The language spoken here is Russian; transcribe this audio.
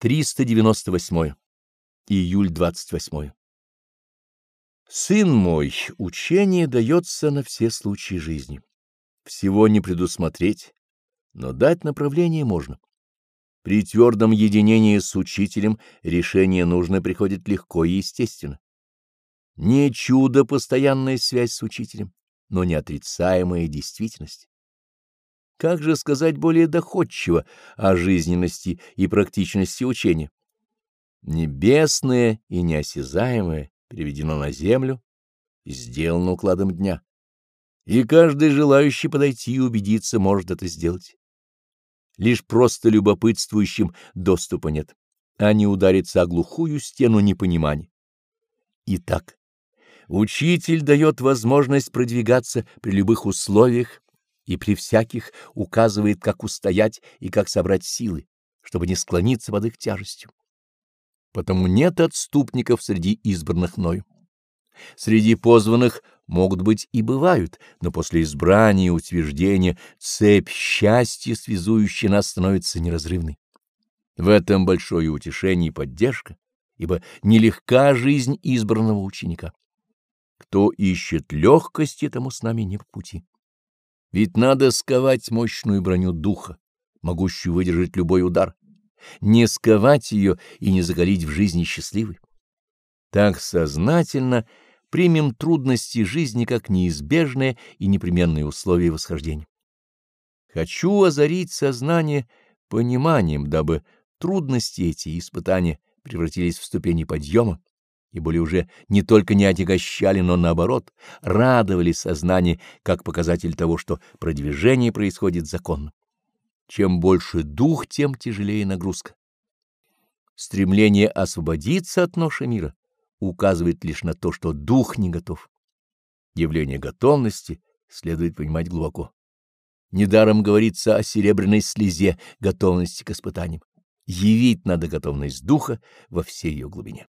398. Июль 28. Сын мой, учение дается на все случаи жизни. Всего не предусмотреть, но дать направление можно. При твердом единении с учителем решение нужное приходит легко и естественно. Не чудо постоянная связь с учителем, но неотрицаемая действительность. Как же сказать более доходчиво о жизненности и практичности учения? Небесное и неосязаемое переведено на землю и сделано укладом дня. И каждый желающий подойти и убедиться может это сделать. Лишь просто любопытствующим доступа нет, а не удариться о глухую стену непонимания. Итак, учитель дает возможность продвигаться при любых условиях и при всяких указывает, как устоять и как собрать силы, чтобы не склониться под их тяжестью. Потому нет отступников среди избранных мною. Среди позванных могут быть и бывают, но после избрания и утверждения цепь счастья, связующая нас, становится неразрывной. В этом большое утешение и поддержка, ибо нелегка жизнь избранного ученика. Кто ищет легкости, тому с нами не по пути. Ведь надо сковать мощную броню духа, могущую выдержать любой удар, не сковать ее и не закалить в жизни счастливой. Так сознательно примем трудности жизни как неизбежное и непременное условие восхождения. Хочу озарить сознание пониманием, дабы трудности эти и испытания превратились в ступени подъема, и более уже не только не отягощали, но наоборот, радовали сознание как показатель того, что продвижение происходит законно. Чем больше дух, тем тяжелее нагрузка. Стремление освободиться от ноши мира указывает лишь на то, что дух не готов. Явление готовности следует понимать глубоко. Недаром говорится о серебряной слезе готовности к испытаниям. Явить надо готовность духа во всей ее глубине.